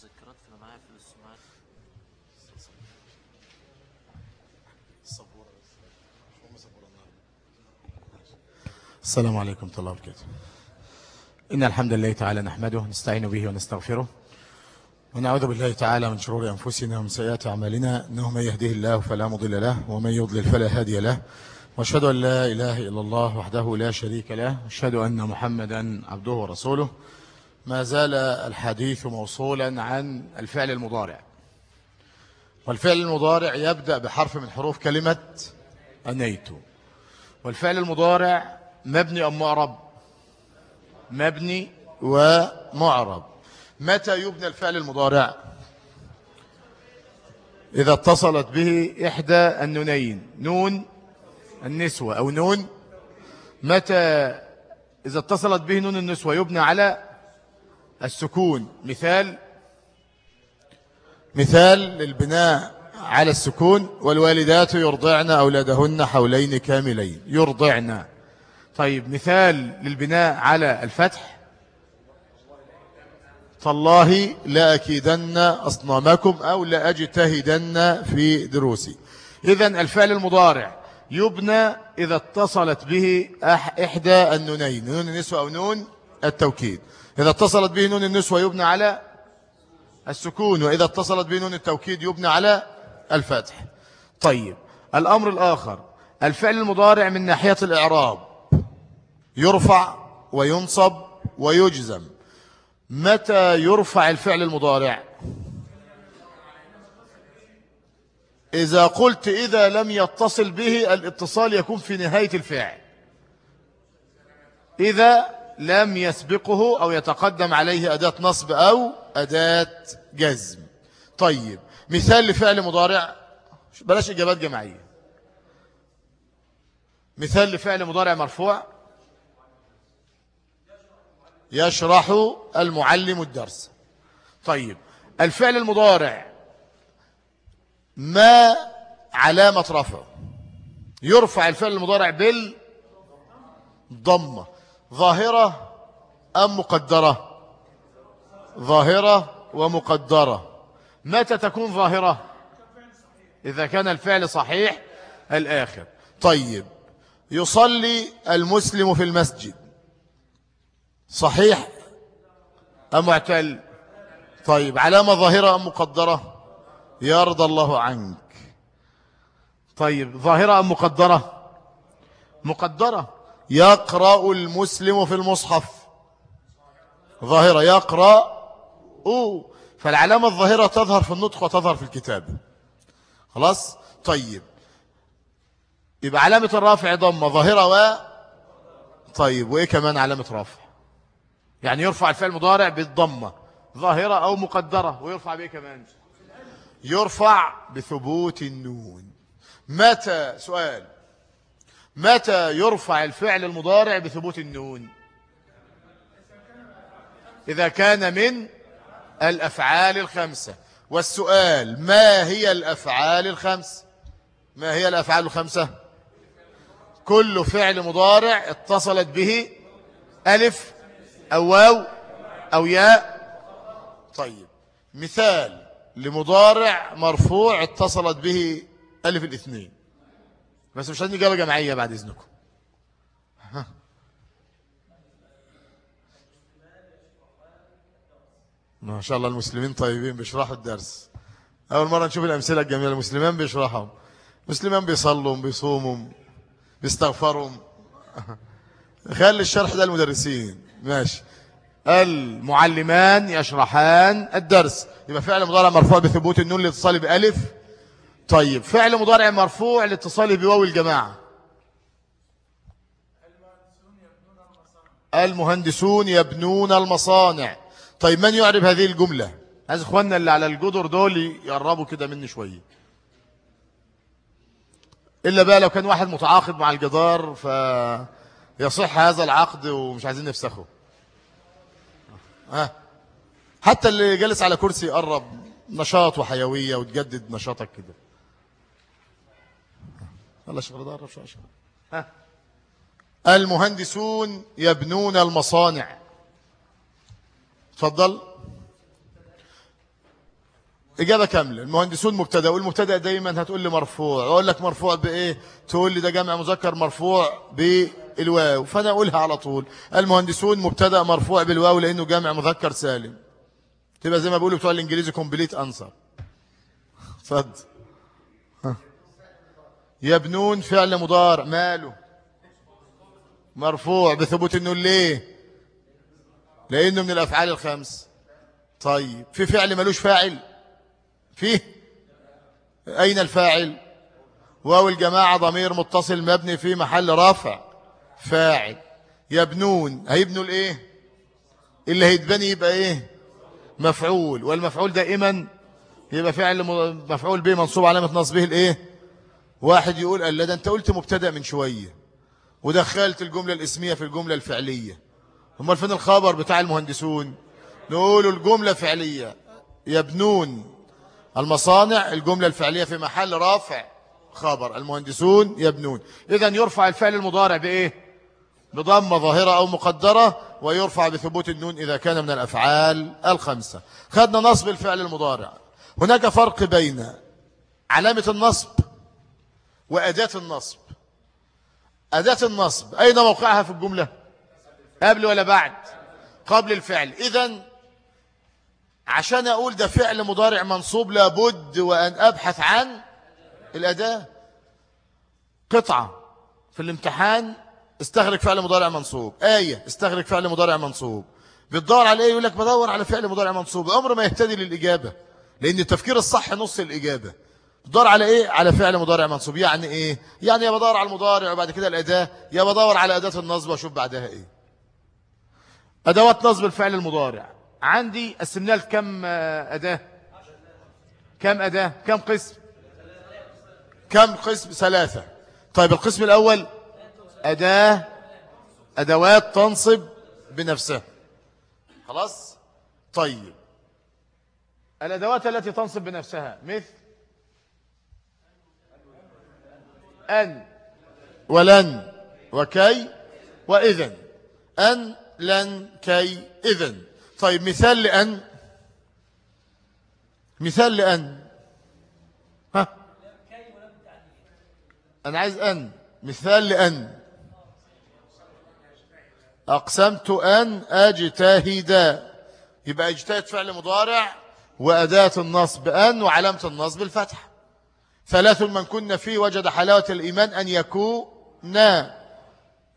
مذكرات في معايا في السماعات. السلام عليكم ورحمة الله وبركاته إن الحمد لله تعالى نحمده نستعين به ونستغفره. ونعوذ بالله تعالى من شرور أنفسنا ومن سيئات أعمالنا إنه من يهده الله فلا مضل له ومن يضلل فلا هادي له. وأشهد أن لا إله إلا الله وحده لا شريك له وأشهد أن محمدا عبده ورسوله. ما زال الحديث موصولا عن الفعل المضارع. والفعل المضارع يبدأ بحرف من حروف كلمة أنيت. والفعل المضارع مبني أم معرب مبني ومعرب. متى يبنى الفعل المضارع؟ إذا اتصلت به إحدى النونين. نون النسوة أو نون. متى إذا اتصلت به نون النسوة يبنى على السكون. مثال مثال للبناء على السكون. والوالدات يرضعن أولادهن حولين كاملين. يرضعن. طيب مثال للبناء على الفتح. تالله لأكيدن أصنامكم أو لأجتهدن في دروسي. إذا الفعل المضارع. يبنى إذا اتصلت به إحدى النونين. نون النسوة أو نون التوكيد. إذا اتصلت به نون النسوة يبنى على السكون وإذا اتصلت به نون التوكيد يبنى على الفتح. طيب الأمر الآخر الفعل المضارع من ناحية الإعراب يرفع وينصب ويجزم. متى يرفع الفعل المضارع؟ إذا قلت إذا لم يتصل به الاتصال يكون في نهاية الفعل. إذا لم يسبقه أو يتقدم عليه أداة نصب أو أداة جزم. طيب مثال لفعل مضارع. بلاش إجابات جماعية. مثال لفعل مضارع مرفوع. يشرح المعلم الدرس. طيب الفعل المضارع ما علامة رفعه؟ يرفع الفعل المضارع بالضمة. ظاهرة أم مقدرة؟ ظاهرة ومقدرة. متى تكون ظاهرة؟ إذا كان الفعل صحيح الآخر. طيب يصلي المسلم في المسجد. صحيح أم معتل؟ طيب علامة ظاهرة أم مقدرة؟ يرضى الله عنك. طيب ظاهرة أم مقدرة؟ مقدرة. يقرأ المسلم في المصحف. ظاهرة يقرأ. أوه. فالعلامة الظاهرة تظهر في النطق وتظهر في الكتاب. خلاص؟ طيب. يبقى علامة الرافع ضمة ظاهرة و. طيب وإيه كمان علامة رافع؟ يعني يرفع الفعل المضارع بالضمة ظاهرة أو مقدرة ويرفع بإيه كمان؟ يرفع بثبوت النون. متى؟ سؤال. متى يرفع الفعل المضارع بثبوت النون؟ إذا كان من الأفعال الخمسة. والسؤال ما هي الأفعال الخمس؟ ما هي الأفعال الخمسة؟ كل فعل مضارع اتصلت به ألف أو واو أو ياء. طيب مثال لمضارع مرفوع اتصلت به ألف الاثنين. بس مش إجابة جماعية بعد إذنكم. ما شاء الله المسلمين طيبين بيشرحوا الدرس. أول مرة نشوف الأمثلة الجميلة المسلمين بيشرحهم. المسلمين بيصلوا بيصوموا بيستغفروا. خلي الشرح ده المدرسين ماشي. المعلمان يشرحان الدرس. يبقى فعل مضارع مرفوع بثبوت النون لاتصاله بألف. طيب فعل مضارع مرفوع لاتصاله بواو الجماعة. المهندسون يبنون المصانع. طيب من يعرب هذه الجملة؟ عايز إخواننا اللي على الجدر دول يقربوا كده مني شوية. إلا بقى لو كان واحد متعاقد مع الجدار فيصح هذا العقد ومش عايزين نفسخه. ها؟ حتى اللي جالس على كرسي يقرب نشاط وحيوية وتجدد نشاطك كده. يلا شغل ده قرب شوية ها؟ المهندسون يبنون المصانع. تفضل. إجابة كاملة. المهندسون مبتدأ والمبتدأ دايما هتقول لي مرفوع. أقول لك مرفوع بإيه؟ تقول لي ده جمع مذكر مرفوع بالواو. فأنا أقولها على طول. المهندسون مبتدأ مرفوع بالواو لأنه جمع مذكر سالم. تبقى زي ما بيقولوا بتوع الإنجليزي كومبليت أنسر اتفضل يبنون فعل مضارع ماله؟ مرفوع بثبوت النون ليه؟ لأنه من الأفعال الخمس. طيب في فعل ملوش فاعل؟ فيه؟ أين الفاعل؟ واو الجماعة ضمير متصل مبني في محل رفع فاعل. يبنون هيبنوا الإيه؟ اللي هيتبني يبقى إيه؟ مفعول. والمفعول دائما يبقى فعل مفعول به منصوب علامة نصبه الإيه؟ واحد يقول قال ده انت قلت مبتدأ من شوية ودخلت الجملة الاسمية في الجملة الفعلية. هم فين الخبر بتاع المهندسون؟ نقول الجملة فعلية. يبنون المصانع الجملة الفعلية في محل رافع خبر. المهندسون يبنون إذا يرفع الفعل المضارع بإيه؟ بضمة ظاهرة أو مقدرة ويرفع بثبوت النون إذا كان من الأفعال الخمسة. خدنا نصب الفعل المضارع. هناك فرق بين علامة النصب وأداة النصب. أداة النصب. أين موقعها في الجملة؟ قبل ولا بعد؟ قبل الفعل. إذن عشان أقول ده فعل مضارع منصوب لابد وأن أبحث عن الأداة. قطعة في الامتحان. استغرق فعل مضارع منصوب. آية. استغرق فعل مضارع منصوب. بتدور على إيه؟ يقول لك بدور على فعل مضارع منصوب. عمر ما يهتدي للإجابة لأن التفكير الصح نص الإجابة. بتدور على إيه؟ على فعل مضارع منصوب. يعني إيه؟ يعني يا بدور على المضارع وبعد كده الأداة يا بدور على أداة النصب وأشوف بعدها إيه. أدوات نصب الفعل المضارع. عندي قسمناها لكم أداة. كم أداة؟ كم قسم؟ كم قسم؟ ثلاثة. طيب القسم الأول أداة أدوات تنصب بنفسها. خلاص؟ طيب. الأدوات التي تنصب بنفسها مثل أن. ولن. وكي. وإذن. أن لن كي إذن. طيب مثال لأن. مثال لأن. ها؟ أنا عايز أن. مثال لأن. أقسمت أن أجتهد. يبقى أجتهد فعل مضارع وأداة النصب أن وعلامة النصب الفتح. ثلاث من كنا فيه وجد حلاوة الإيمان أن يكونا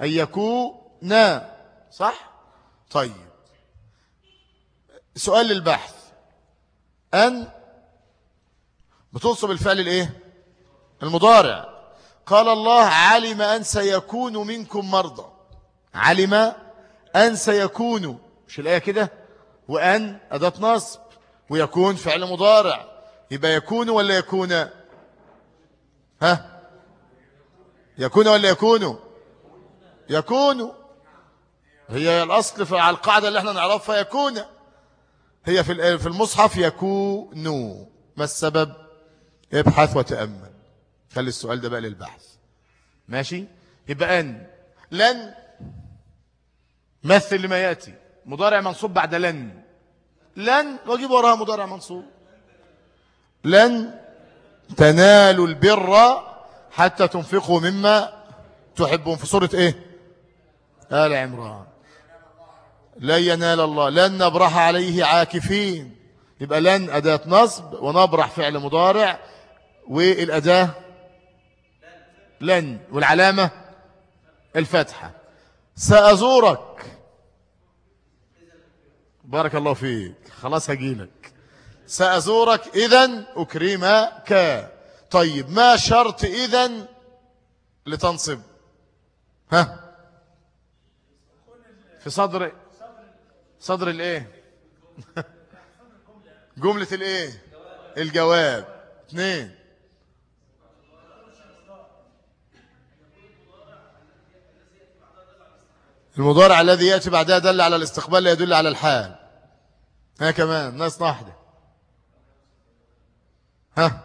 أن يكونا. صح؟ طيب. سؤال للبحث. أن بتنصب الفعل الإيه؟ المضارع. قال الله علم أن سيكون منكم مرضى. علم أن سيكون. مش الآية كده؟ وأن أداة نصب. ويكون فعل مضارع. يبقى يكون ولا يكون؟ ها؟ يكون ولا يكون؟ يكون. هي الأصل على القاعدة اللي إحنا نعرفها يكون. هي في في المصحف يكون. ما السبب؟ ابحث وتأمل. خلي السؤال ده بقى للبحث. ماشي؟ يبقى أن. لن. مثل لما يأتي. مضارع منصوب بعد لن. لن. واجيب وراها مضارع منصوب. لن. تنالوا البر حتى تنفقوا مما تحبون. في سورة إيه؟ آل عمران. لن ينال الله لن نبرح عليه عاكفين. يبقى لن أداة نصب ونبرح فعل مضارع. والأداة؟ لن. والعلامة؟ الفتحة. سأزورك. بارك الله فيك. خلاص هجيلك. سأزورك إذن أكرمك. طيب ما شرط إذن لتنصب؟ ها؟ في صدر صدر الإيه؟ جملة الإيه؟ الجواب. اثنين. المضارع الذي يأتي بعدها دل على الاستقبال لا يدل على الحال. ها كمان ناس واحدة. ها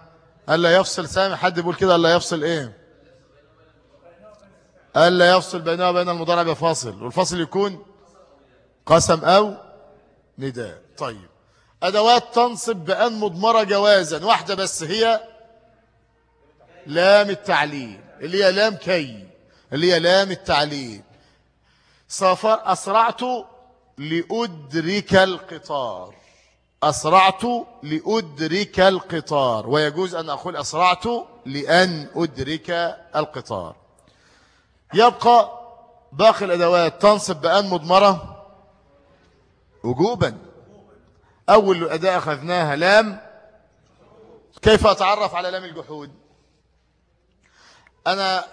ألا يفصل سامي؟ حد بيقول كده ألا يفصل إيه؟ ألا يفصل بينها وبين المضارع بفاصل والفاصل يكون قسم أو نداء. طيب. أدوات تنصب بأن مضمرة جوازا واحدة بس هي لام التعليل اللي هي لام كي اللي هي لام التعليل. سافر أسرعت لأدرك القطار. أسرعت لأدرك القطار. ويجوز أن أقول أسرعت لأن أدرك القطار. يبقى باقي الأدوات. تنصب بأن مضمرة. وجوبا. أول أداة أخذناها لام. كيف أتعرف على لام الجحود؟ أنا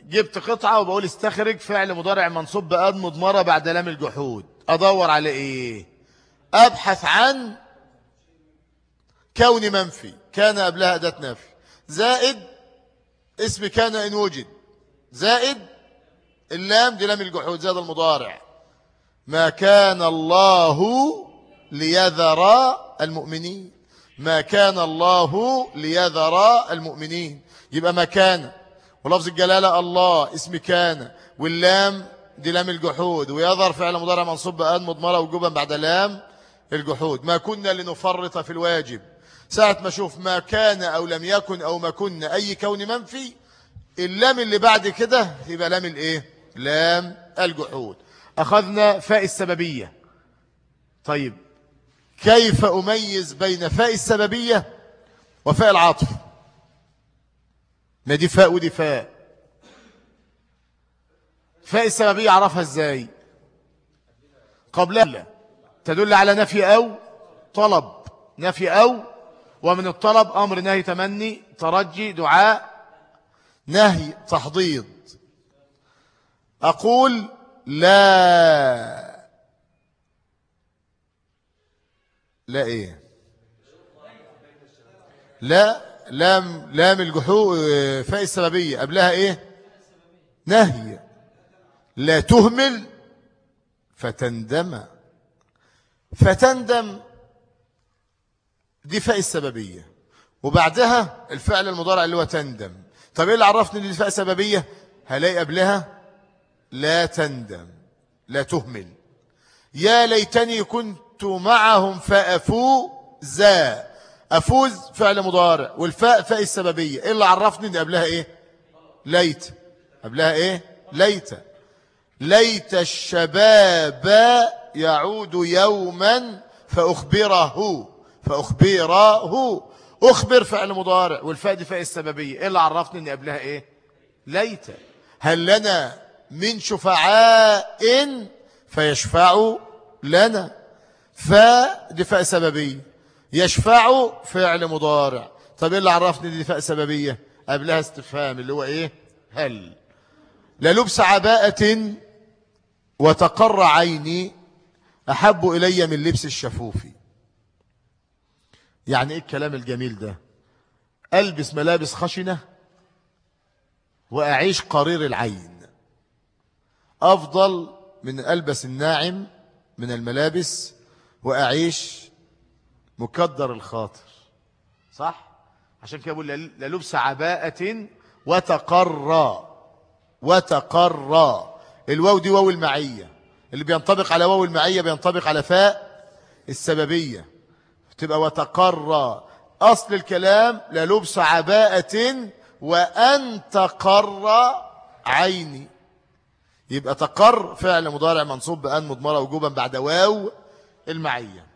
جبت قطعة وبقول استخرج فعل مضارع منصوب بأن مضمرة بعد لام الجحود. أدور على إيه؟ أبحث عن كون منفي. كان قبلها أداة نفي. زائد اسم كان إن وجد. زائد اللام دي لام الجحود زاد المضارع. ما كان الله ليذر المؤمنين. ما كان الله ليذر المؤمنين. يبقى ما كان. ولفظ الجلالة الله اسم كان. واللام دي لام الجحود. ويظهر فعل مضارع منصوب بأن مضمرة وجوبا بعد لام. الجحود. ما كنا لنفرط في الواجب. ساعة ما أشوف ما كان أو لم يكن أو ما كنا أي كون منفي اللام اللي بعد كده يبقى لام الإيه؟ لام الجحود. أخذنا فاء السببية. طيب كيف أميز بين فاء السببية وفاء العطف؟ ما دي فاء ودي فاء. فاء السببية عرفها إزاي؟ قبلها. تدل على نفي أو طلب. نفي أو ومن الطلب أمر نهي تمني ترجي دعاء نهي تحضيض. أقول لا. لا إيه؟ لا لام لام الجحود فاء السببية. قبلها إيه؟ نهي. لا تهمل فتندم. فتندم دي فاء السببية. وبعدها الفعل المضارع اللي هو تندم. طب إيه اللي عرفني إن دي فاء سببية هلاقي قبلها لا تندم لا تهمل. يا ليتني كنت معهم فأفوز. أفوز فعل مضارع والفاء فاء السببية. إيه اللي عرفني إن قبلها إيه؟ ليت. قبلها إيه؟ ليت. ليت الشباب يعود يوما فأخبره فأخبره. أخبر فعل مضارع والفاء دي فاء السببية. إيه اللي عرفني ان قبلها إيه؟ ليت. هل لنا من شفعاء؟ فيشفع لنا. فدي فاء سببية. يشفع فعل مضارع. طب إيه اللي عرفني دي فاء سببية؟ قبلها استفهام اللي هو إيه؟ هل. للبس عباءة وتقر عيني أحب إلي من لبس الشفوفي. يعني إيه الكلام الجميل ده؟ ألبس ملابس خشنة وأعيش قرير العين. أفضل من ألبس الناعم من الملابس وأعيش مكدر الخاطر. صح؟ عشان كده بقول للبس عباءة وتقرى وتقرى. الواو دي واو المعية. اللي بينطبق على واو المعية بينطبق على فاء السببية. تبقى وتقرى. أصل الكلام للبس عباءة وأن تقر عيني. يبقى تقر فعل مضارع منصوب بأن مضمرة وجوبا بعد واو المعية.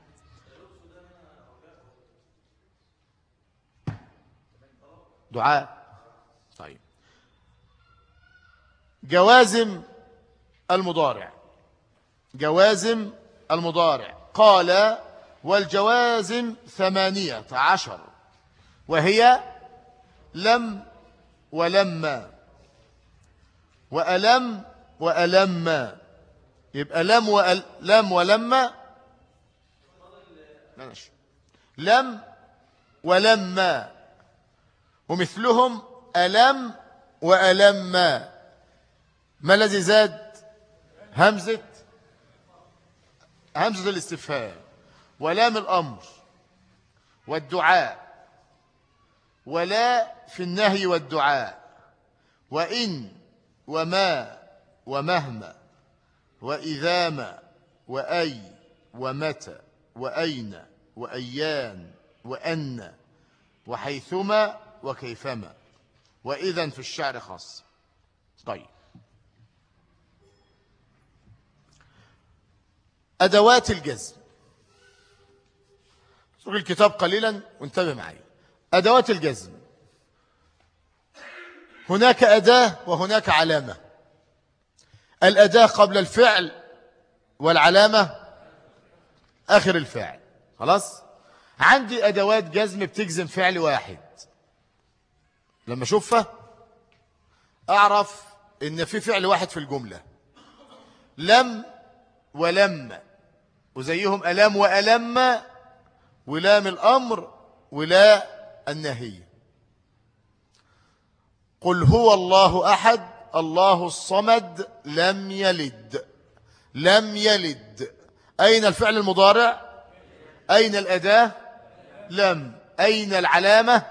دعاء. طيب. جوازم المضارع. جوازم المضارع. قال والجوازم ثمانية عشر. وهي لم ولما وألم وألم. يبقى لم وأل لم ولما لم ولما ومثلهم ألم وألم. ما الذي زاد؟ همزة همزة الاستفهام ولام الأمر والدعاء ولا في النهي والدعاء وإن وما ومهما وإذا ما وأي ومتى وأين وأيان وأن وحيثما وكيفما. وإذا في الشعر خاص. طيب. أدوات الجزم. سوق الكتاب قليلا وانتبه معي. أدوات الجزم. هناك أداة وهناك علامة. الأداة قبل الفعل والعلامة آخر الفعل. خلاص؟ عندي أدوات جزم بتجزم فعل واحد. لما أشوفها أعرف إن في فعل واحد في الجملة. لم ولم. وزيهم ألم وألم ولام الأمر ولا النهي. قل هو الله أحد الله الصمد لم يلد. لم يلد. أين الفعل المضارع؟ أين الأداة؟ لم. أين العلامة؟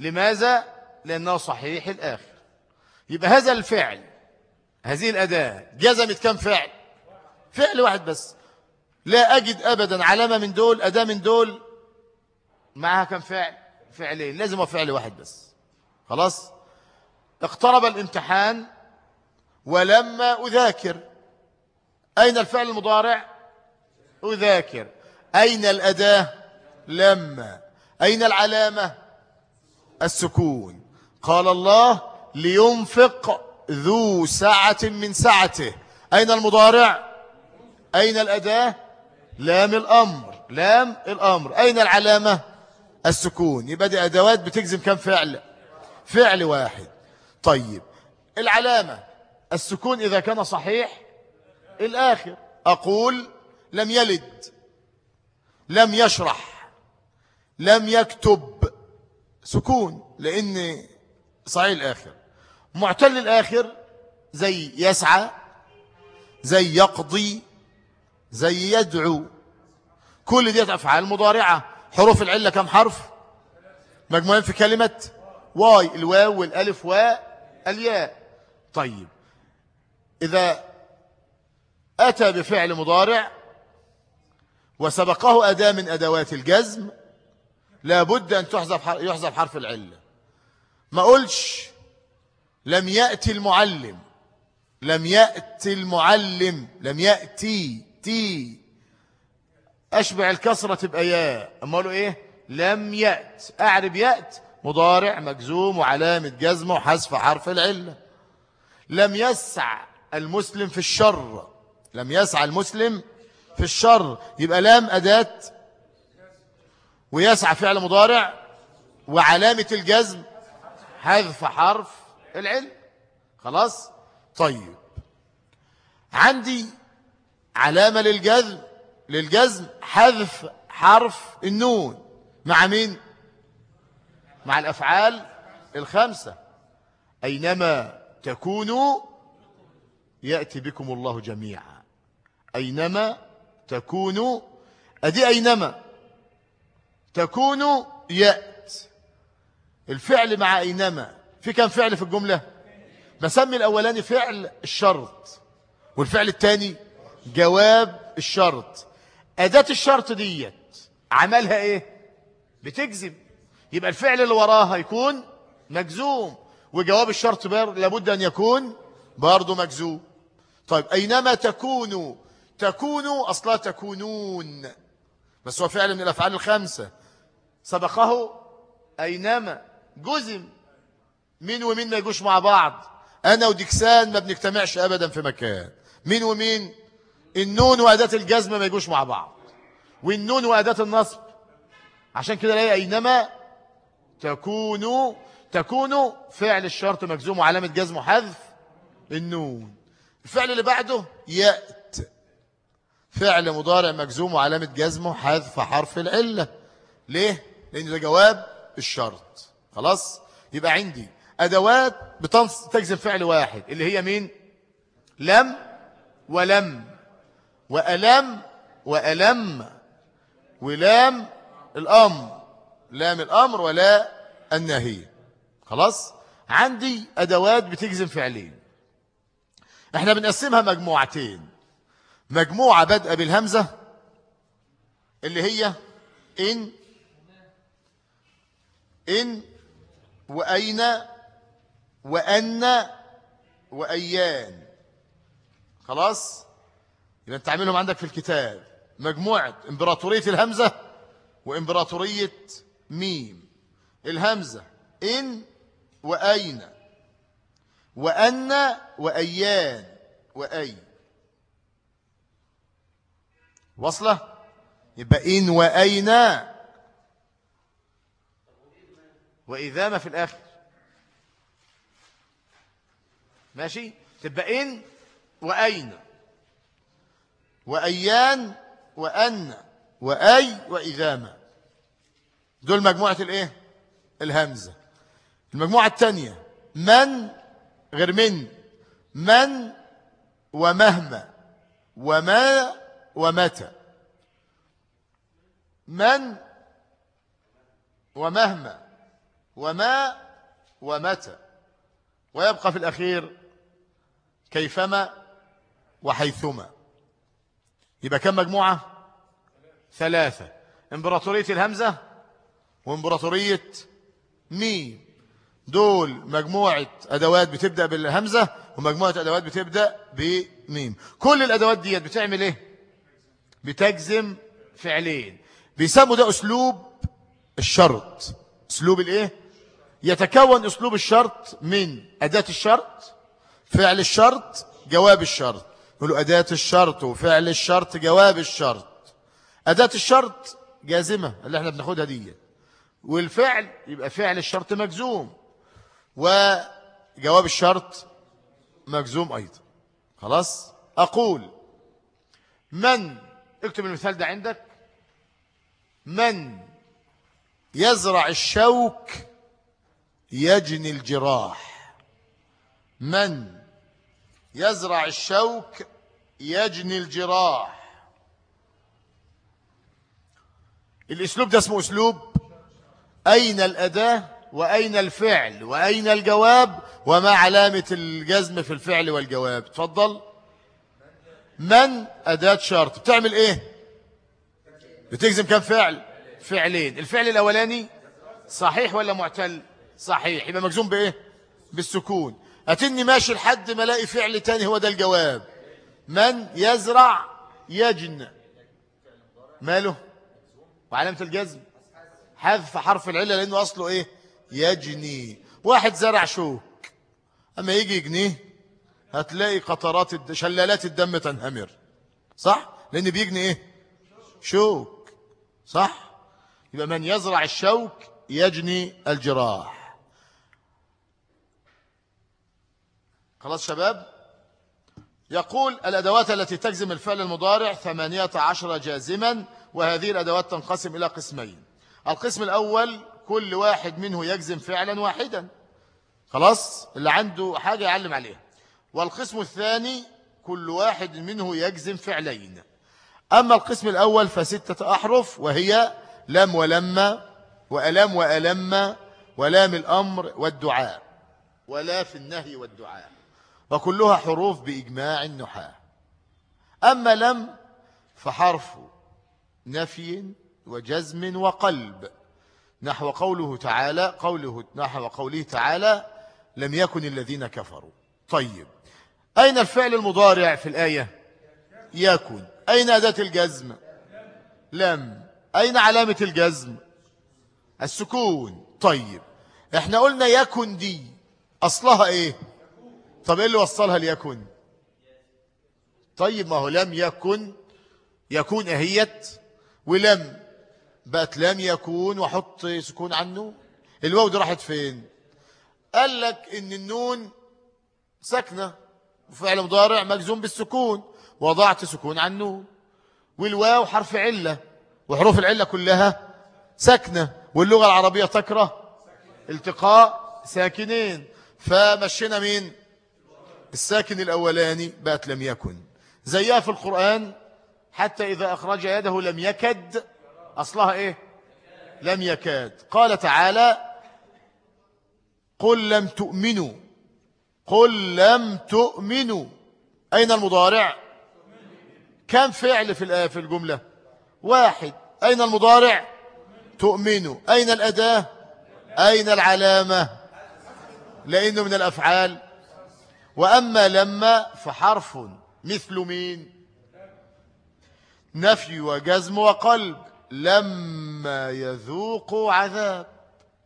لماذا؟ لأنه صحيح الآخر. يبقى هذا الفعل هذه الأداة جزمت كم فعل؟ فعل واحد بس. لا أجد أبدا علامة من دول أداة من دول معها كم فعل فعلين لازم فعل واحد بس. خلاص؟ اقترب الامتحان ولما أذاكر. أين الفعل المضارع؟ أذاكر. أين الأداة؟ لما. أين العلامة؟ السكون. قال الله لينفق ذو سعة من سعته أين المضارع؟ أين الأداة؟ لام الأمر. لام الأمر. أين العلامة؟ السكون. يبقى دي أدوات بتجزم كم فعل؟ فعل واحد. طيب. العلامة. السكون إذا كان صحيح. الآخر. أقول لم يلد. لم يشرح. لم يكتب. سكون. لأن صحيح الآخر. معتل الآخر. زي يسعى. زي يقضي. زي يدعو. كل دي أفعال مضارعة. حروف العلة كم حرف؟ مجموعين في كلمة واي الواو والألف والياء طيب. إذا أتى بفعل مضارع وسبقه أداة من أدوات الجزم لابد أن تحذف يحذف حرف العلة. ما قلش لم يأتي المعلم. لم يأتي المعلم. لم يأتي. تي أشبع الكسرة تبقى ياء أما قالوا إيه؟ لم يأت. أعرب يأت. مضارع مجزوم وعلامة جزمة وحذف حرف العلة. لم يسع المسلم في الشر. لم يسع المسلم في الشر. يبقى لام أداة. ويسعى فعل مضارع. وعلامة الجزم حذف حرف العلم. خلاص؟ طيب. عندي علامة للجزم للجزم حذف حرف النون. مع مين؟ مع الأفعال الخمسة. أينما تكونوا يأتي بكم الله جميعا. أينما تكونوا أدي أينما. تكونوا يأت. الفعل مع أينما. في كم فعل في الجملة؟ بسمي الأولاني فعل الشرط والفعل الثاني جواب الشرط. أداة الشرط ديت عملها إيه؟ بتجزم. يبقى الفعل اللي وراها يكون مجزوم. وجواب الشرط لابد أن يكون برضه مجزوم. طيب أينما تكونوا تكونوا أصلا تكونون. بس هو فعل من الأفعال الخمسة. سبقه أينما جزم. مين ومين ما يجوش مع بعض. أنا وديكسان ما بنجتمعش أبدا في مكان. مين ومين النون وأداة الجزم ما يجوش مع بعض. والنون وأداة النصب. عشان كده لاقي أينما تكونوا تكونوا فعل الشرط مجزوم وعلامة جزم وحذف النون. الفعل اللي بعده يأت. فعل مضارع مجزوم وعلامة جزمه حذف حرف العلة. ليه؟ لأن ده جواب الشرط. خلاص؟ يبقى عندي أدوات بتجزم فعل واحد اللي هي مين؟ لم ولم. وألم وألم ولام الأمر. لام الأمر ولا النهي. خلاص؟ عندي أدوات بتجزم فعلين. إحنا بنقسمها مجموعتين. مجموعة بدأ بالهمزة اللي هي إن إن وأين وأن وأيان. خلاص؟ يبقى انت عاملهم عندك في الكتاب. مجموعة. إمبراطورية الهمزة وإمبراطورية ميم. الهمزة. إن وأين. وأن وأيان. وأي وصلة يبقى إن وأين. وإذا ما في الآخر. ماشي؟ تبقى إن وأين. وأيان وأن وأي وإذا ما دول مجموعة الإيه؟ الهمزة. المجموعة الثانية من غير من من ومهما وما ومتى. من ومهما وما ومتى. ويبقى في الأخير كيفما وحيثما. يبقى كم مجموعة؟ ثلاثة. إمبراطورية الهمزة وإمبراطورية ميم دول مجموعة أدوات بتبدأ بالهمزة ومجموعة أدوات بتبدأ بميم. كل الأدوات دي بتعمل إيه؟ بتجزم فعلين. بيسموا ده أسلوب الشرط. أسلوب الإيه؟ يتكون أسلوب الشرط من أداة الشرط فعل الشرط جواب الشرط. يقولوا أداة الشرط وفعل الشرط جواب الشرط. أداة الشرط جازمة اللي إحنا بناخدها دي. والفعل يبقى فعل الشرط مجزوم وجواب الشرط مجزوم أيضا. خلاص؟ أقول من اكتب المثال ده عندك. من يزرع الشوك يجني الجراح. من يزرع الشوك يجني الجراح. الأسلوب ده اسمه أسلوب أين الأداة وأين الفعل وأين الجواب وما علامة الجزم في الفعل والجواب. تفضل من أداة شرط؟ بتعمل إيه؟ بتجزم كم فعل؟ فعلين. الفعل الأولاني صحيح ولا معتل؟ صحيح. يبقى مجزوم بإيه؟ بالسكون. أتني ماشي لحد ما ألاقي فعل تاني هو ده الجواب. من يزرع يجن. ماله؟ وعلامة الجزم. حذف حرف العلة لأنه أصله إيه؟ يجني. واحد زرع شوك. أما يجي يجنيه هتلاقي قطرات الد... شلالات الدم تنهمر. صح؟ لأن بيجني إيه؟ شوك. صح؟ يبقى من يزرع الشوك يجني الجراح. خلاص شباب؟ يقول الأدوات التي تجزم الفعل المضارع ثمانية عشر جازما وهذه الأدوات تنقسم إلى قسمين. القسم الأول كل واحد منه يجزم فعلا واحدا. خلاص؟ اللي عنده حاجة يعلم عليها. والقسم الثاني كل واحد منه يجزم فعلين. أما القسم الأول فستة أحرف وهي لم ولما وألم وألم ولام الأمر والدعاء. ولا في النهي والدعاء. وكلها حروف بإجماع النحاة. أما لم فحرف نفي وجزم وقلب. نحو قوله تعالى قوله نحو قوله تعالى لم يكن الذين كفروا. طيب. أين الفعل المضارع في الآية؟ يكن. أين أداة الجزم؟ لم. أين علامة الجزم؟ السكون. طيب. إحنا قلنا يكن دي. أصلها إيه؟ طب إيه اللي وصلها ليكن؟ طيب ما هو لم يكن يكون اهيت ولم بقت لم يكون وحط سكون عنه. الواو دي راحت فين؟ قال لك إن النون ساكنة وفعل مضارع مجزوم بالسكون وضعت سكون عن النون والواو حرف علة وحروف العلة كلها ساكنة واللغة العربية تكره التقاء ساكنين. فمشينا مين؟ الساكن الأولاني بات لم يكن. زيها في القرآن حتى إذا أخرج يده لم يكد أصلها إيه؟ لم يكاد. قال تعالى قل لم تؤمنوا. قل لم تؤمنوا. أين المضارع؟ كم فعل في في الجملة؟ واحد. أين المضارع؟ تؤمن أين الأداة؟ أين العلامة؟ لأنه من الأفعال. وأما لما فحرف مثل مين؟ نفي وجزم وقلب. لما يذوق عذاب.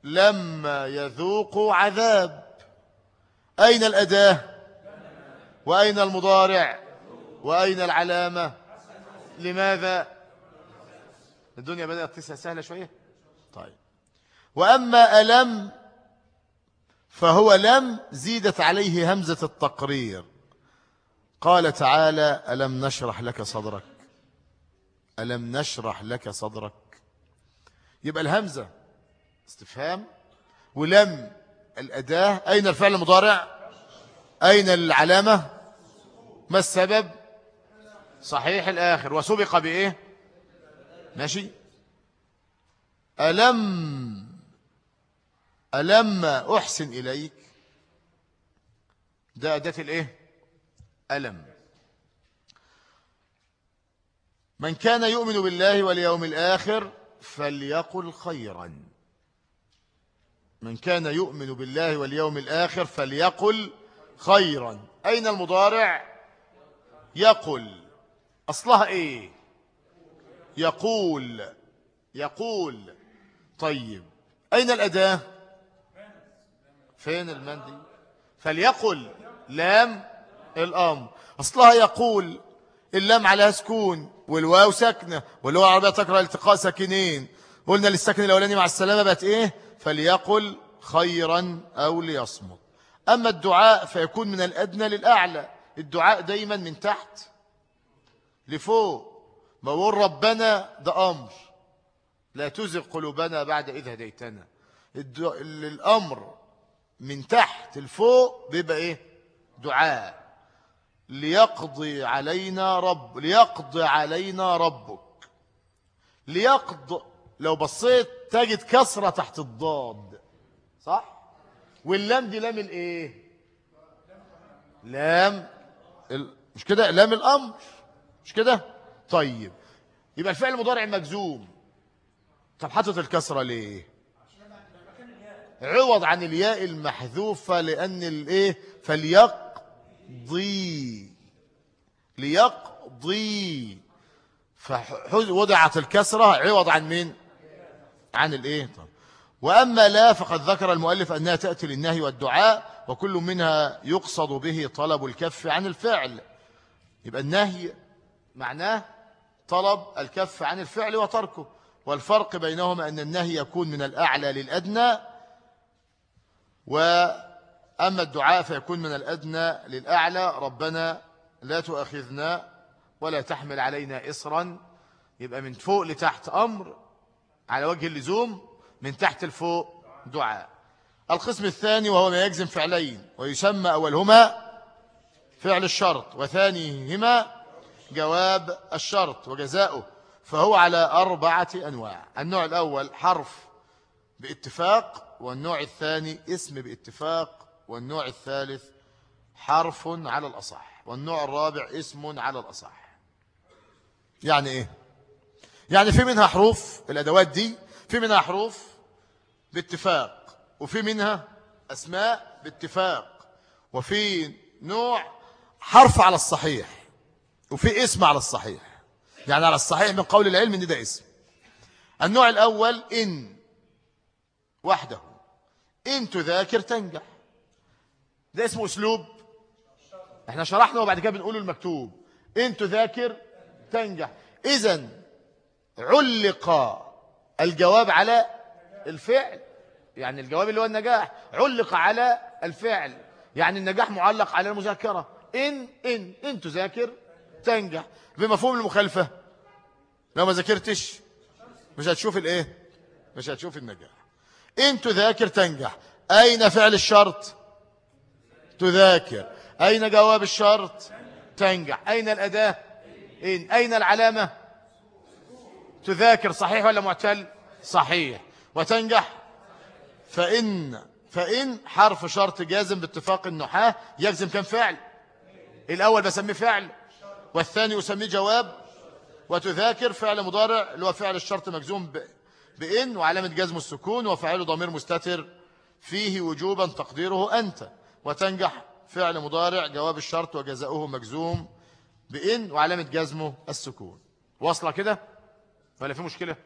لما يذوق عذاب. أين الأداة؟ وأين المضارع؟ وأين العلامة؟ لماذا؟ الدنيا بدأت تسهل سهلة شوية. طيب. وأما ألم فهو لم زيدت عليه همزة التقرير. قال تعالى ألم نشرح لك صدرك؟ ألم نشرح لك صدرك؟ يبقى الهمزة استفهام. ولم الأداة أين الفعل المضارع؟ أين العلامة؟ ما السبب؟ صحيح الآخر. وسبق بإيه؟ ماشي. ألم ألم أحسن إليك. ده أداة الإيه؟ ألم. من كان يؤمن بالله واليوم الآخر فليقل خيرا. من كان يؤمن بالله واليوم الآخر فليقل خيرا. أين المضارع؟ يقل. أصلها إيه؟ يقول. يقول. طيب. أين الأداة؟ فين المندي؟ فليقل لام الأمر. أصلها يقول اللام عليها سكون والواو ساكنة واللغة العربية تكره التقاء ساكنين. قلنا للساكن الأولاني مع السلامة بقت إيه؟ فليقل خيرا أو ليصمت. أما الدعاء فيكون من الأدنى للأعلى. الدعاء دايما من تحت لفوق. ما بقول ربنا ده أمر. لا تزغ قلوبنا بعد إذ هديتنا. الأمر من تحت لفوق بيبقى إيه؟ دعاء. ليقضي علينا رب ليقضي علينا ربك. ليقضي لو بصيت تجد كسرة تحت الضاد. صح؟ واللام دي لام الإيه؟ لام ال... مش كده؟ لام الأمر. مش كده؟ طيب. يبقى الفعل المضارع مجزوم. طب حطت الكسرة ليه؟ عوض عن الياء المحذوفة لأن الايه فليقضي. ليقضي. فوضعت الكسرة عوض عن مين؟ عن الايه طب. وأما لا فقد ذكر المؤلف أنها تأتي للنهي والدعاء وكل منها يقصد به طلب الكف عن الفعل. يبقى النهي معناه طلب الكف عن الفعل وتركه. والفرق بينهما أن النهي يكون من الأعلى للأدنى وأما الدعاء فيكون من الأدنى للأعلى ربنا لا تؤاخذنا ولا تحمل علينا إصرا. يبقى من فوق لتحت أمر على وجه اللزوم من تحت الفوق دعاء. القسم الثاني وهو ما يجزم فعلين ويسمى أولهما فعل الشرط وثانيهما جواب الشرط وجزاؤه فهو على أربعة أنواع. النوع الأول حرف باتفاق والنوع الثاني اسم باتفاق والنوع الثالث حرف على الأصح والنوع الرابع اسم على الأصح. يعني إيه؟ يعني في منها حروف الأدوات دي في منها حروف باتفاق وفي منها أسماء باتفاق وفي نوع حرف على الصحيح وفي اسم على الصحيح. يعني على الصحيح من قول العلم إن ده اسم. النوع الأول إن وحده. إن تذاكر تنجح. ده اسمه أسلوب. إحنا شرحنا وبعد كده بنقوله المكتوب. إن تذاكر تنجح. إذا علق الجواب على الفعل يعني الجواب اللي هو النجاح علق على الفعل يعني النجاح معلق على المذاكرة. إن إن إن تذاكر تنجح. بمفهوم المخالفة. لو ما ذاكرتش مش هتشوف الإيه؟ مش هتشوف النجاح. إن تذاكر تنجح. أين فعل الشرط؟ تذاكر. أين جواب الشرط؟ تنجح. أين الأداة؟ إن. أين العلامة؟ تذاكر صحيح ولا معتل؟ صحيح. وتنجح؟ فإن. فإن حرف شرط جازم باتفاق النحاة يجزم كم فعل؟ الأول بسميه فعل والثاني أسميه جواب. وتذاكر فعل مضارع اللي هو فعل الشرط مجزوم بإن وعلامة جزم السكون وفعله ضمير مستتر فيه وجوبا تقديره أنت وتنجح فعل مضارع جواب الشرط وجزاؤه مجزوم بإن وعلامة جزمه السكون. واصلة كده؟ ولا في مشكلة؟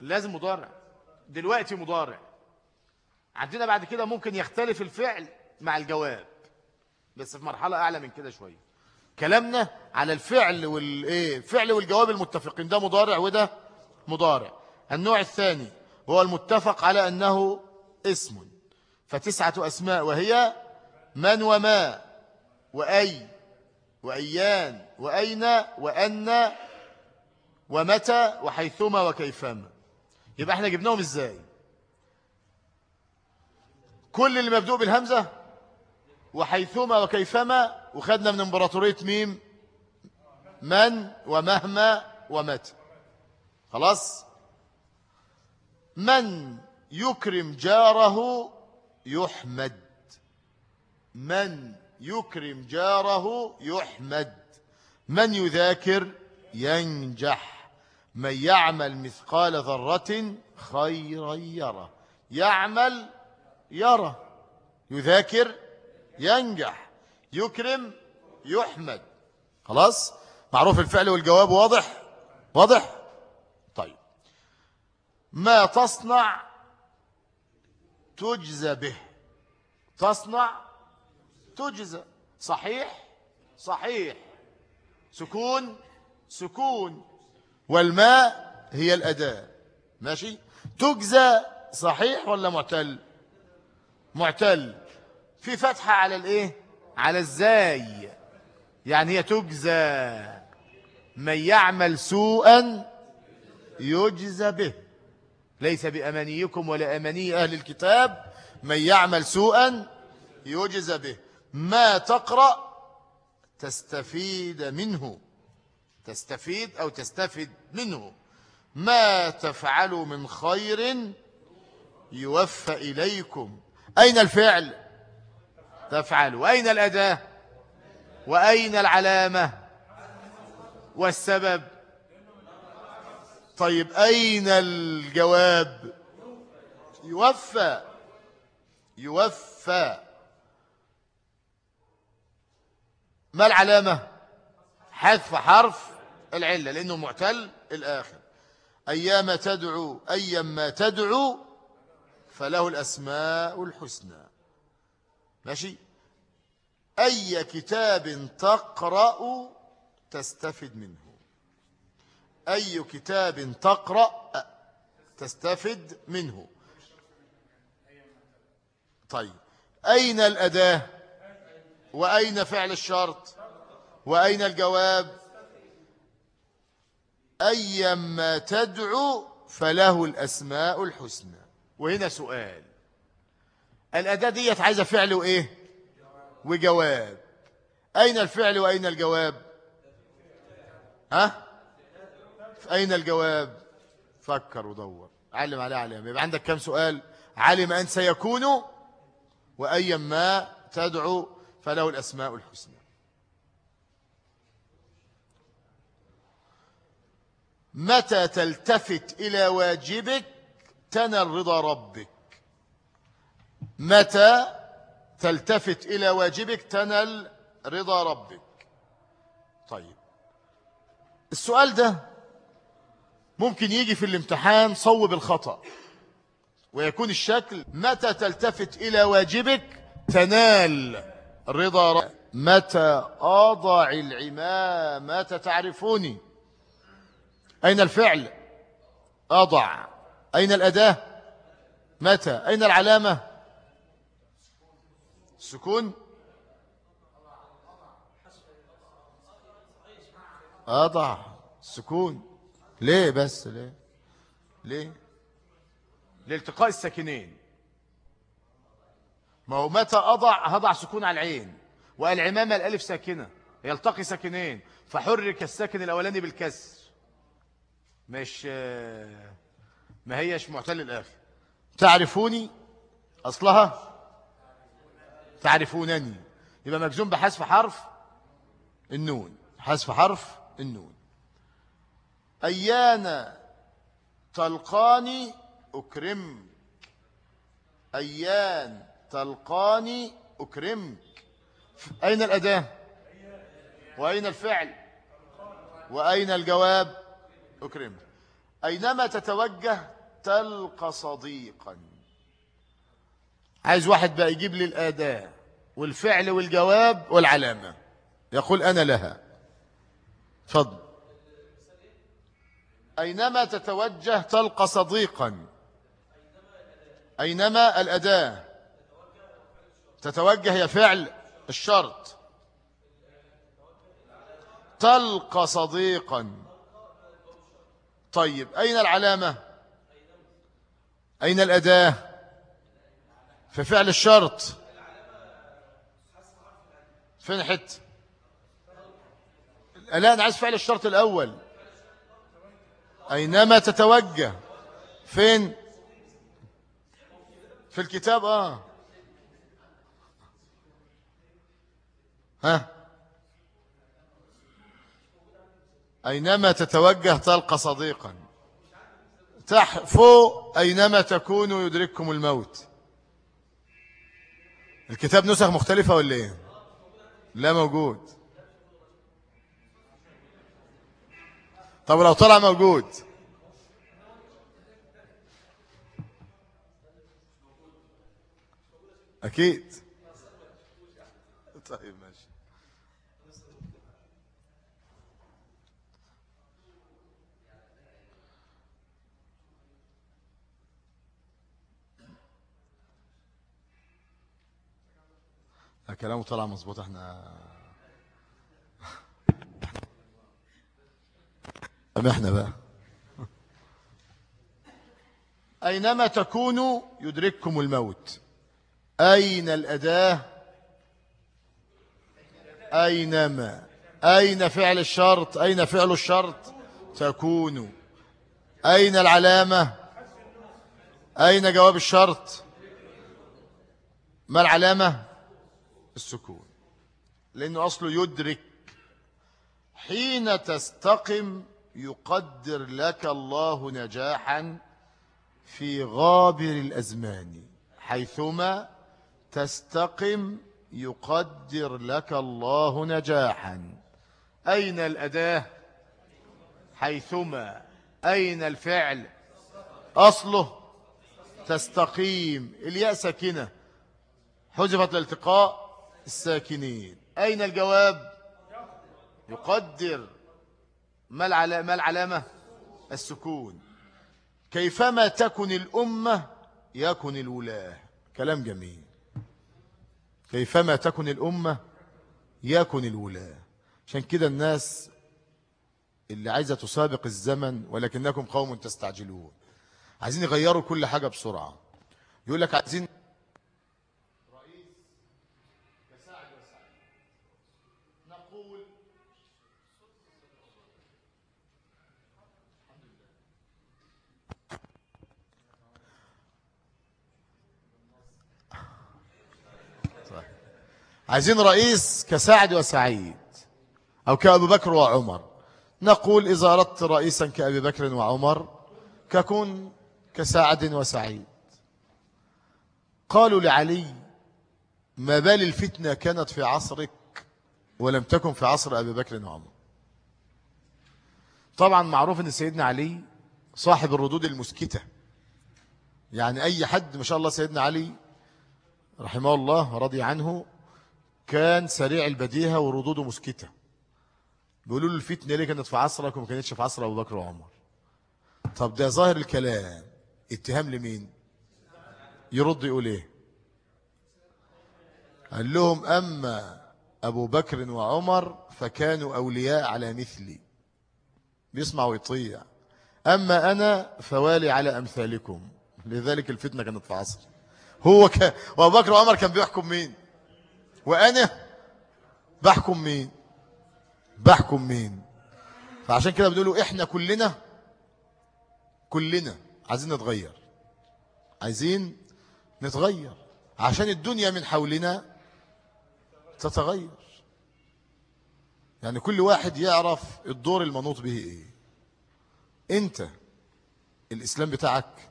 لازم مضارع. دلوقتي مضارع. عندنا بعد كده ممكن يختلف الفعل مع الجواب بس في مرحلة أعلى من كده شوية. كلامنا على الفعل والإيه الفعل والجواب المتفقين. ده مضارع وده مضارع. النوع الثاني هو المتفق على أنه اسم فتسعة أسماء وهي من وما وأي وأيان وأين وأن ومتى وحيثما وكيفما. يبقى إحنا جبناهم إزاي؟ كل اللي مبدوء بالهمزة؟ وحيثما وكيفما وخدنا من امبراطورية ميم من ومهما ومتى خلاص؟ من يكرم جاره يحمد. من يكرم جاره يحمد. من يذاكر ينجح. من يعمل مثقال ذرة خيرا يرى يعمل يرى يذاكر ينجح يكرم يحمد. خلاص؟ معروف الفعل والجواب واضح؟ واضح؟ طيب. ما تصنع تجزى به. تصنع تجزى. صحيح؟ صحيح. سكون؟ سكون. والماء هي الأداة. ماشي؟ تجزى صحيح ولا معتل؟ معتل. في فتحة على الإيه؟ على الزاي. يعني هي تجزى من يعمل سوءا يجزى به. ليس بأمانيكم ولا أماني أهل الكتاب. من يعمل سوءا يجزى به. ما تقرأ تستفيد منه. تستفيد أو تستفد منه. ما تفعل من خير يوفى إليكم. أين الفعل؟ تفعل. وأين الأداة؟ وأين العلامة؟ والسبب؟ طيب أين الجواب؟ يوفى. يوفى. ما العلامة؟ حذف حرف العلة لأنه معتل الآخر. أيام تدعو أيام ما تدعو فله الأسماء الحسنى. ماشي؟ أي كتاب تقرأ تستفد منه. أي كتاب تقرأ تستفد منه. طيب أين الأداة؟ وأين فعل الشرط؟ وأين الجواب؟ أيما تدعو فله الأسماء الحسنى. وهنا سؤال. الأداة ديت عايزة فعل وإيه؟ وجواب. أين الفعل وأين الجواب؟ ها؟ أين الجواب؟ فكر ودور. علم عليه علم. يبقى عندك كم سؤال؟ علم أن سيكون وأيا ما تدعو فله الأسماء الحسنى. متى تلتفت إلى واجبك تنل رضا ربك؟ متى تلتفت إلى واجبك تنل رضا ربك؟ طيب. السؤال ده ممكن يجي في الامتحان صوب الخطأ ويكون الشكل متى تلتفت إلى واجبك تنال رضا ربك متى أضع العمامة تعرفوني؟ أين الفعل أضع؟ أين الأداة؟ متى؟ أين العلامة؟ السكون أضع السكون ليه بس؟ ليه؟ ليه؟ لالتقاء الساكنين. ما هو متى أضع؟ هضع سكون على العين. والعمامة الألف ساكنة. يلتقي ساكنين. فحرك الساكن الأولاني بالكسر. مش ما هيش معتل الآخر. تعرفوني أصلها؟ تعرفونني. يبقى مجزوم بحذف حرف النون. حذف حرف النون. أيان تلقاني أكرمك أيان تلقاني أكرمك أين الأداة؟ وأين الفعل؟ وأين الجواب؟ أكرمك أينما تتوجه تلقى صديقا. عايز واحد بقى يجيب لي الأداة والفعل والجواب والعلامة. يقول أنا لها. فضل أينما تتوجه تلقى صديقا. أينما الأداة تتوجه يا فعل الشرط. تلقى صديقا. طيب أين العلامة؟ أين الأداة؟ في فعل الشرط. فين حت أنا عايز فعل الشرط الأول. أينما تتوجه. فين؟ في الكتاب آه. ها؟ أينما تتوجه تلقى صديقا. تحفو أينما تكون يدرككم الموت. الكتاب نسخ مختلفة ولا إيه؟ لا موجود. طب لو طلع موجود. أكيد طيب ماشي كلامه طلع مظبوط إحنا أم إحنا بقى. أينما تكونوا يدرككم الموت أين الأداة؟ أينما أين فعل الشرط؟ أين فعل الشرط؟ تكونوا أين العلامة؟ أين جواب الشرط؟ ما العلامة؟ السكون. لأنه أصله يدرك. حين تستقم يقدر لك الله نجاحا في غابر الأزمان. حيثما تستقم يقدر لك الله نجاحا. أين الأداة؟ حيثما أين الفعل؟ أصله تستقيم. الياء ساكنة. حجبت الالتقاء. الساكنين. أين الجواب؟ يقدر. ما العلامة؟ السكون. كيفما تكن الأمة يكن الولاة. كلام جميل. كيفما تكن الأمة يكن الولاة. عشان كده الناس اللي عايزة تسابق الزمن ولكنكم قوم تستعجلون. عايزين يغيروا كل حاجة بسرعة. يقول لك عايزين عايزين رئيس كسعد وسعيد أو كأبو بكر وعمر. نقول إذا أردت رئيسا كأبي بكر وعمر ككون كسعد وسعيد. قالوا لعلي ما بال الفتنة كانت في عصرك ولم تكن في عصر أبي بكر وعمر. طبعا معروف أن سيدنا علي صاحب الردود المسكتة. يعني أي حد ما شاء الله سيدنا علي رحمه الله رضي عنه كان سريع البديهة وردوده مسكتة بيقولوا له الفتنة ليه كانت في عصرك وما كانتش في عصر أبو بكر وعمر؟ طب ده ظاهر الكلام. اتهام لمين؟ يرد يقول إيه؟ قال لهم أما أبو بكر وعمر فكانوا أولياء على مثلي. بيسمع ويطيع أما أنا فوالي على أمثالكم. لذلك الفتنة كانت في عصر. هو ك... وأبو بكر وعمر كان بيحكم مين؟ وأنا بحكم مين؟ بحكم مين؟ فعشان كده بنقولوا إحنا كلنا كلنا عايزين نتغير. عايزين نتغير. عشان الدنيا من حولنا تتغير. يعني كل واحد يعرف الدور المنوط به إيه. أنت الإسلام بتاعك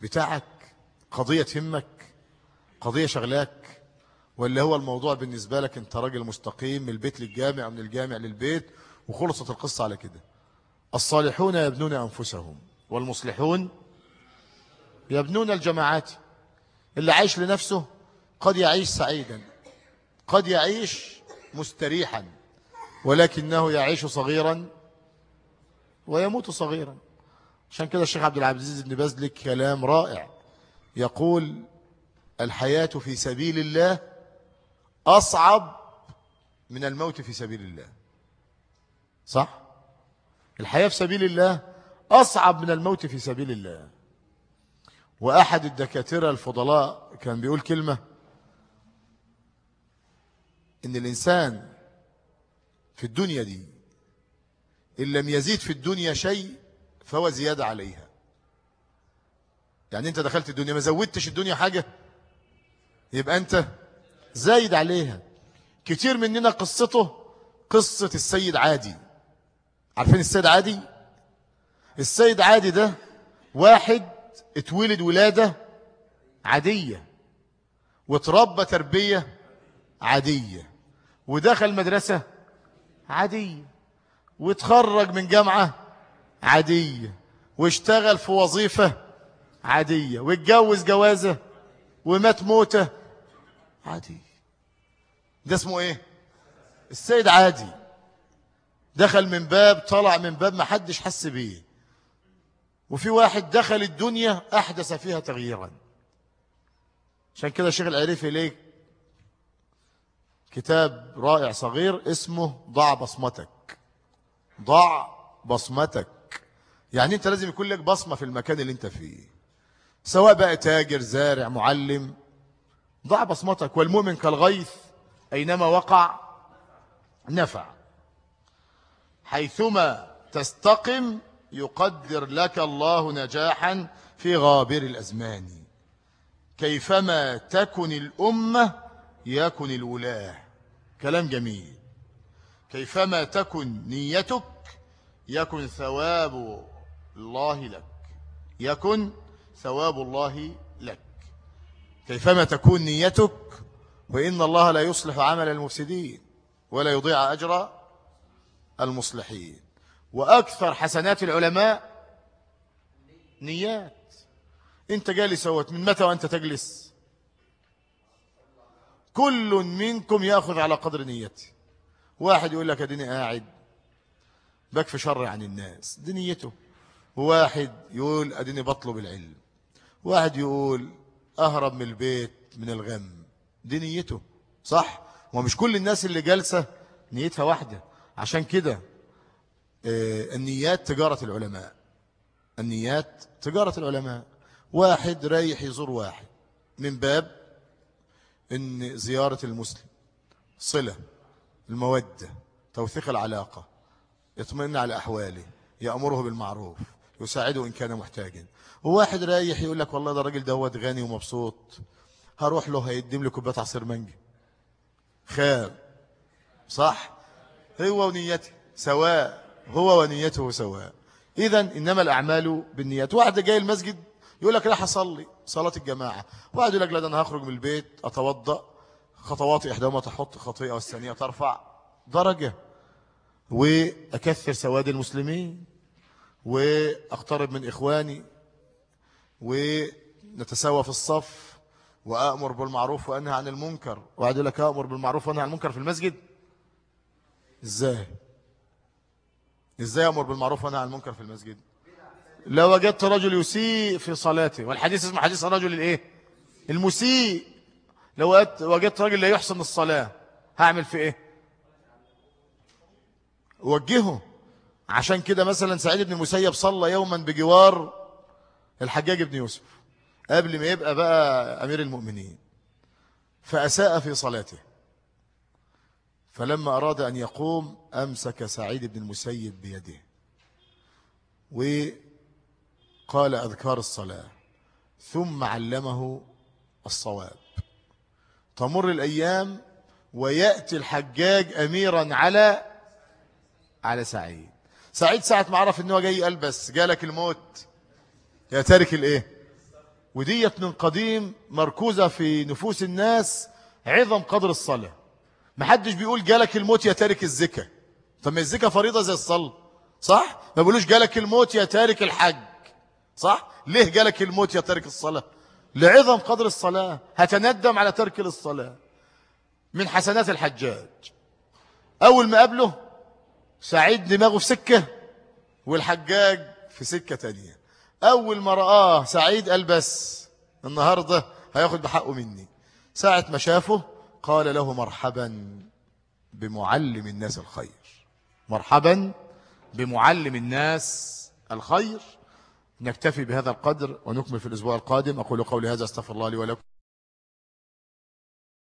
بتاعك قضية تهمك قضية شغلاك ولا هو الموضوع بالنسبة لك أنت راجل مستقيم من البيت للجامع ومن الجامع للبيت وخلصت القصة على كده؟ الصالحون يبنون أنفسهم والمصلحون يبنون الجماعات. اللي عايش لنفسه قد يعيش سعيدا قد يعيش مستريحا ولكنه يعيش صغيرا ويموت صغيرا. عشان كده الشيخ عبد العزيز بن باز كلام رائع يقول الحياة في سبيل الله أصعب من الموت في سبيل الله. صح؟ الحياة في سبيل الله أصعب من الموت في سبيل الله. وأحد الدكاترة الفضلاء كان بيقول كلمة إن الإنسان في الدنيا دي إن لم يزيد في الدنيا شيء فهو زيادة عليها. يعني أنت دخلت الدنيا ما زودتش الدنيا حاجة؟ يبقى أنت زايد عليها. كتير مننا قصته قصة السيد عادي. عارفين السيد عادي؟ السيد عادي ده واحد اتولد ولادة عادية وتربى تربية عادية ودخل مدرسة عادية وتخرج من جامعة عادية واشتغل في وظيفة عادية واتجوز جوازة ومات موته عادي. ده اسمه إيه؟ السيد عادي. دخل من باب طلع من باب ما حدش حس بيه. وفي واحد دخل الدنيا أحدث فيها تغييرا. عشان كده الشيخ العريفي ليه كتاب رائع صغير اسمه ضع بصمتك. ضع بصمتك. يعني أنت لازم يكون لك بصمة في المكان اللي أنت فيه. سواء بقى تاجر زارع معلم ضع بصمتك والمؤمن كالغيث أينما وقع نفع. حيثما تستقم يقدر لك الله نجاحا في غابر الأزمان. كيفما تكن الأمة يكن الولاة. كلام جميل. كيفما تكن نيتك يكن ثواب الله لك. يكن ثواب الله لك. كيفما تكون نيتك وإن الله لا يصلح عمل المفسدين ولا يضيع أجر المصلحين. وأكثر حسنات العلماء نيات. أنت جالس أهوت من متى وأنت تجلس؟ كل منكم يأخذ على قدر نيته واحد يقول لك أديني قاعد. بكفي شر عن الناس. دي نيته. وواحد يقول أديني بطلب العلم. واحد يقول أهرب من البيت من الغم. دي نيته صح؟ ومش كل الناس اللي جالسة نيتها واحدة. عشان كده آه، النيات تجارة العلماء. النيات تجارة العلماء. واحد رايح يزور واحد. من باب إن زيارة المسلم صلة المودة توثيق العلاقة يطمئن على أحواله يأمره بالمعروف. يساعده إن كان محتاجا. وواحد رايح يقول لك والله ده الراجل دوت غني ومبسوط. هروح له هيديم لي كوباية عصير مانجا. خام. صح؟ هو ونيته. سواء. هو ونيته سواء. إذا إنما الأعمال بالنيات. واحد جاي المسجد يقول لك راح أصلي صلاة الجماعة. واحد يقول لك لا ده أنا هخرج من البيت أتوضأ. خطوات إحداهما تحط خطيئة والثانية ترفع درجة. وأكثر سواد المسلمين. وأقترب من إخواني ونتساوى في الصف وأأمر بالمعروف وأنهى عن المنكر. يقول لك أأمر بالمعروف وأنهى عن المنكر في المسجد. إزاي؟ إزاي أمر بالمعروف وأنهى عن المنكر في المسجد؟ لو وجدت رجل يسيء في صلاته والحديث اسمه حديث الرجل الإيه؟ المسيء. لو وجدت رجل لا يحسن الصلاة هعمل في إيه؟ وجهه عشان كده مثلا سعيد بن المسيب صلى يوما بجوار الحجاج بن يوسف قبل ما يبقى بقى أمير المؤمنين فأساء في صلاته. فلما أراد أن يقوم أمسك سعيد بن المسيب بيده وقال أذكار الصلاة ثم علمه الصواب. تمر الأيام ويأتي الحجاج أميرا على على سعيد. سعيد ساعة ما عرف إن هو جاي قال بس جالك الموت. يا تارك الإيه؟ وديت من قديم مركوزة في نفوس الناس عظم قدر الصلاة. محدش بيقول جالك الموت يا تارك الزكاة طب ما الزكاة فريضة زي الصلاة صح؟ ما بيقولوش جالك الموت يا تارك الحج صح؟ ليه جالك الموت يا تارك الصلاة؟ لعظم قدر الصلاة. هتندم على ترك الصلاة. من حسنات الحجاج. أول ما قابله سعيد دماغه في سكة والحجاج في سكة تانية. أول ما رآه سعيد قال بس النهاردة هياخد بحقه مني. ساعة ما شافه قال له مرحبا بمعلم الناس الخير. مرحبا بمعلم الناس الخير. نكتفي بهذا القدر ونكمل في الأسبوع القادم. أقول قولي هذا أستغفر الله لي ولكم.